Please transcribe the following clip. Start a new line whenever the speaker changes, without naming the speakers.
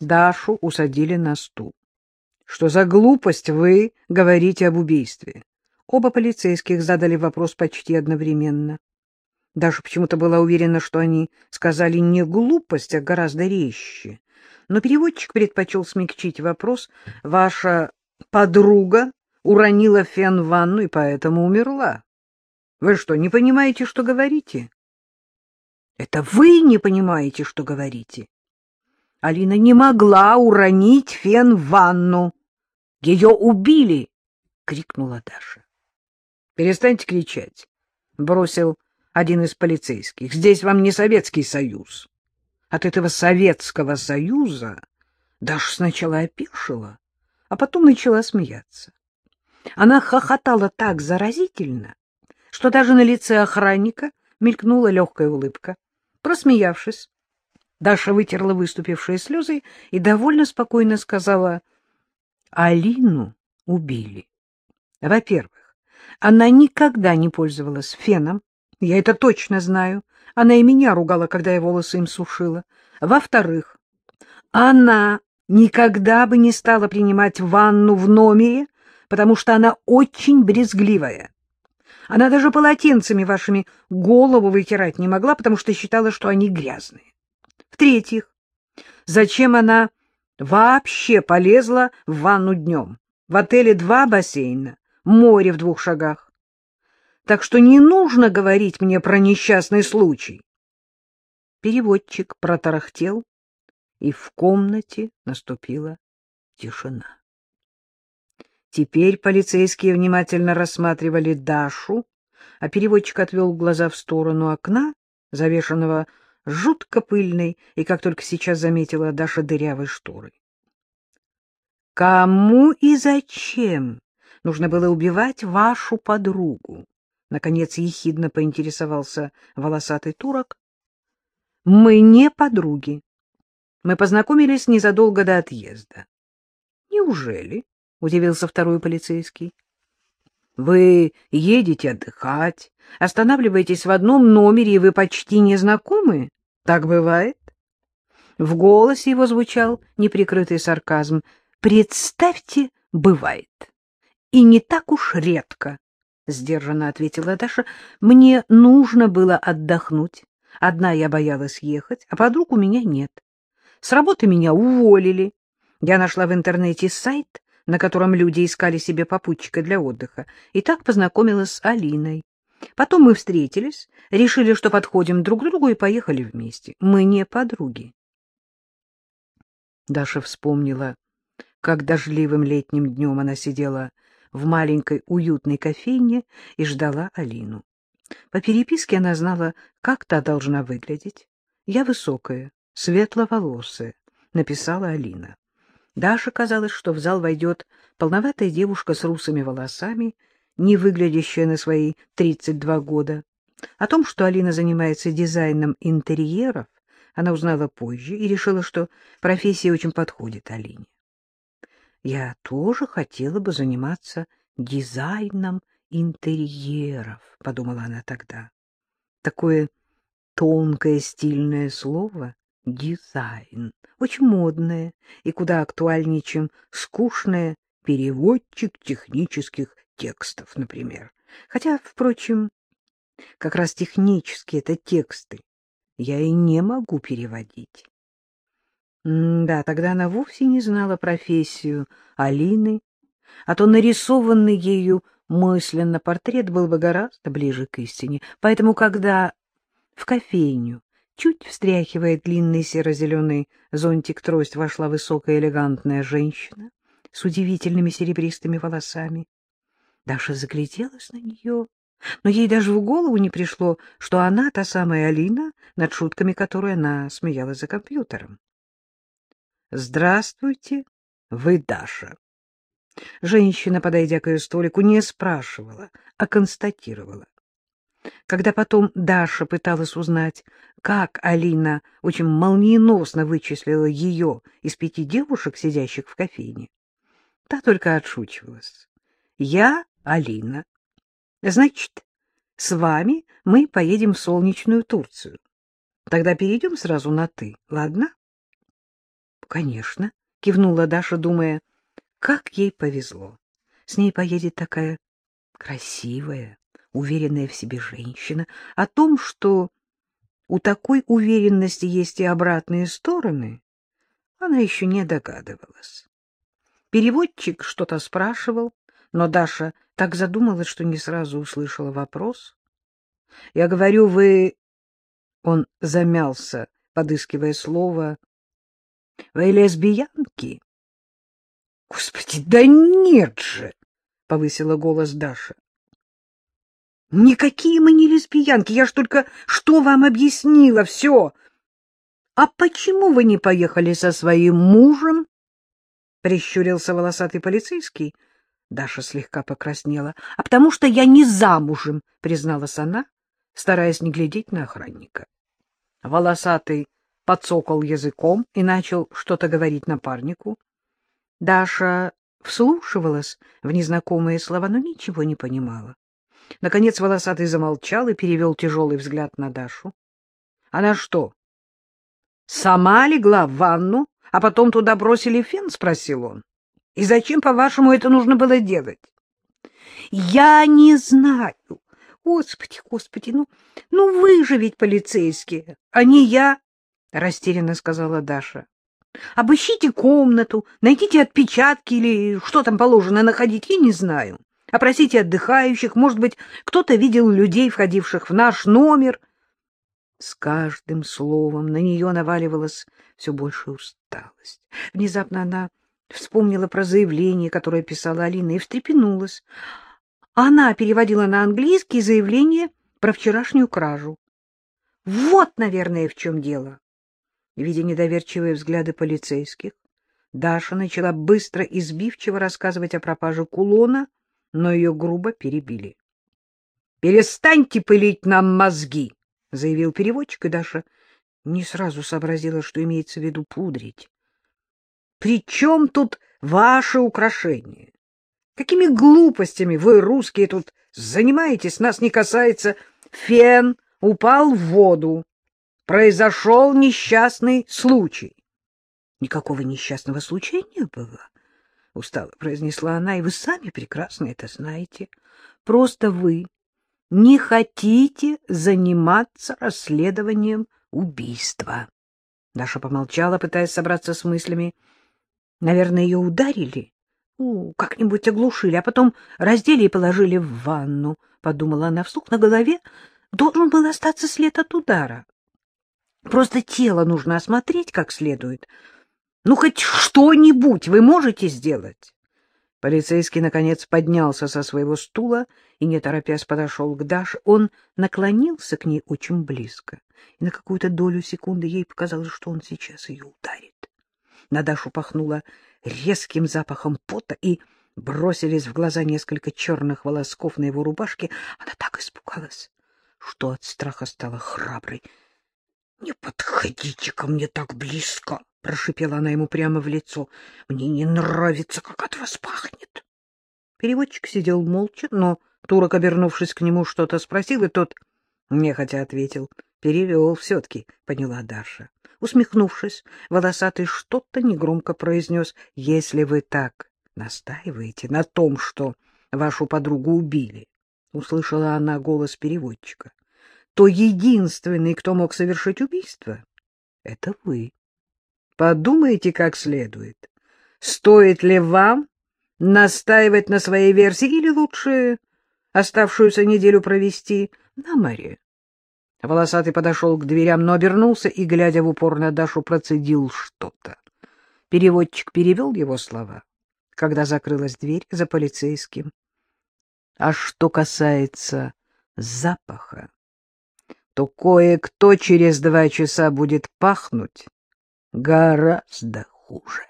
Дашу усадили на стул. Что за глупость вы говорите об убийстве? Оба полицейских задали вопрос почти одновременно. Даша почему-то была уверена, что они сказали не глупость, а гораздо резче. Но переводчик предпочел смягчить вопрос. Ваша подруга уронила фен в ванну и поэтому умерла. Вы что, не понимаете, что говорите? Это вы не понимаете, что говорите. Алина не могла уронить фен в ванну. Ее убили, крикнула Даша. Перестаньте кричать, бросил один из полицейских. Здесь вам не Советский Союз. От этого Советского Союза Даша сначала опешила, а потом начала смеяться. Она хохотала так заразительно, что даже на лице охранника мелькнула легкая улыбка. Просмеявшись, Даша вытерла выступившие слезы и довольно спокойно сказала, «Алину убили. Во-первых, она никогда не пользовалась феном, я это точно знаю. Она и меня ругала, когда я волосы им сушила. Во-вторых, она никогда бы не стала принимать ванну в номере, потому что она очень брезгливая. Она даже полотенцами вашими голову вытирать не могла, потому что считала, что они грязные. В-третьих, зачем она вообще полезла в ванну днем? В отеле два бассейна, море в двух шагах. Так что не нужно говорить мне про несчастный случай. Переводчик протарахтел, и в комнате наступила тишина. Теперь полицейские внимательно рассматривали Дашу, а переводчик отвел глаза в сторону окна, завешенного жутко пыльной и, как только сейчас заметила Даша, дырявой шторой. «Кому и зачем нужно было убивать вашу подругу?» Наконец ехидно поинтересовался волосатый турок. «Мы не подруги. Мы познакомились незадолго до отъезда». «Неужели?» — удивился второй полицейский. — Вы едете отдыхать, останавливаетесь в одном номере, и вы почти не знакомы? Так бывает? В голосе его звучал неприкрытый сарказм. — Представьте, бывает. И не так уж редко, — сдержанно ответила Даша. — Мне нужно было отдохнуть. Одна я боялась ехать, а подруг у меня нет. С работы меня уволили. Я нашла в интернете сайт, на котором люди искали себе попутчика для отдыха, и так познакомилась с Алиной. Потом мы встретились, решили, что подходим друг к другу, и поехали вместе. Мы не подруги. Даша вспомнила, как дождливым летним днем она сидела в маленькой уютной кофейне и ждала Алину. По переписке она знала, как та должна выглядеть. «Я высокая, светловолосая», — написала Алина. Даше казалось, что в зал войдет полноватая девушка с русыми волосами, не выглядящая на свои 32 года. О том, что Алина занимается дизайном интерьеров, она узнала позже и решила, что профессия очень подходит Алине. «Я тоже хотела бы заниматься дизайном интерьеров», — подумала она тогда. Такое тонкое стильное слово дизайн, очень модное и куда актуальнее, чем скучное переводчик технических текстов, например. Хотя, впрочем, как раз технические это тексты я и не могу переводить. Да, тогда она вовсе не знала профессию Алины, а то нарисованный ею мысленно портрет был бы гораздо ближе к истине. Поэтому, когда в кофейню Чуть встряхивая длинный серо-зеленый зонтик-трость, вошла высокая элегантная женщина с удивительными серебристыми волосами. Даша загляделась на нее, но ей даже в голову не пришло, что она та самая Алина, над шутками которой она смеялась за компьютером. — Здравствуйте, вы Даша. Женщина, подойдя к ее столику, не спрашивала, а констатировала. Когда потом Даша пыталась узнать, как Алина очень молниеносно вычислила ее из пяти девушек, сидящих в кофейне, та только отшучивалась. «Я Алина. Значит, с вами мы поедем в солнечную Турцию. Тогда перейдем сразу на «ты», ладно?» конечно, — кивнула Даша, думая, как ей повезло. С ней поедет такая красивая, уверенная в себе женщина. О том, что у такой уверенности есть и обратные стороны, она еще не догадывалась. Переводчик что-то спрашивал, но Даша так задумалась, что не сразу услышала вопрос. — Я говорю, вы... Он замялся, подыскивая слово. — Вы лесбиянки? — Господи, да нет же! — повысила голос Даша. — Никакие мы не лесбиянки, я ж только что вам объяснила, все. — А почему вы не поехали со своим мужем? — прищурился волосатый полицейский. Даша слегка покраснела. — А потому что я не замужем, — призналась она, стараясь не глядеть на охранника. Волосатый подсокал языком и начал что-то говорить напарнику. Даша вслушивалась в незнакомые слова, но ничего не понимала. Наконец волосатый замолчал и перевел тяжелый взгляд на Дашу. — Она что, сама легла в ванну, а потом туда бросили фен? — спросил он. — И зачем, по-вашему, это нужно было делать? — Я не знаю. Господи, господи, ну, ну вы же ведь полицейские, а не я, — растерянно сказала Даша. Обыщите комнату, найдите отпечатки или что там положено находить, я не знаю. Опросите отдыхающих, может быть, кто-то видел людей, входивших в наш номер. С каждым словом на нее наваливалась все больше усталость. Внезапно она вспомнила про заявление, которое писала Алина, и встрепенулась. Она переводила на английский заявление про вчерашнюю кражу. Вот, наверное, в чем дело. Видя недоверчивые взгляды полицейских, Даша начала быстро и сбивчиво рассказывать о пропаже кулона, но ее грубо перебили. — Перестаньте пылить нам мозги! — заявил переводчик, и Даша не сразу сообразила, что имеется в виду пудрить. — При чем тут ваши украшения? Какими глупостями вы, русские, тут занимаетесь? Нас не касается. Фен упал в воду произошел несчастный случай. — Никакого несчастного случая не было, — устало произнесла она, — и вы сами прекрасно это знаете. Просто вы не хотите заниматься расследованием убийства. Даша помолчала, пытаясь собраться с мыслями. Наверное, ее ударили, как-нибудь оглушили, а потом раздели и положили в ванну, — подумала она вслух. На голове должен был остаться след от удара. Просто тело нужно осмотреть как следует. Ну, хоть что-нибудь вы можете сделать? Полицейский, наконец, поднялся со своего стула и, не торопясь, подошел к Даше. Он наклонился к ней очень близко, и на какую-то долю секунды ей показалось, что он сейчас ее ударит. На Дашу пахнуло резким запахом пота, и бросились в глаза несколько черных волосков на его рубашке. Она так испугалась, что от страха стала храброй. — Не подходите ко мне так близко, — прошипела она ему прямо в лицо. — Мне не нравится, как от вас пахнет. Переводчик сидел молча, но турок, обернувшись к нему, что-то спросил, и тот нехотя ответил. Перевел все-таки, поняла Даша. Усмехнувшись, волосатый что-то негромко произнес. — Если вы так настаиваете на том, что вашу подругу убили, — услышала она голос переводчика, то единственный, кто мог совершить убийство, — это вы. Подумайте как следует. Стоит ли вам настаивать на своей версии или лучше оставшуюся неделю провести на море? Волосатый подошел к дверям, но обернулся и, глядя в упор на Дашу, процедил что-то. Переводчик перевел его слова, когда закрылась дверь за полицейским. А что касается запаха, то кое-кто через два часа будет пахнуть гораздо хуже.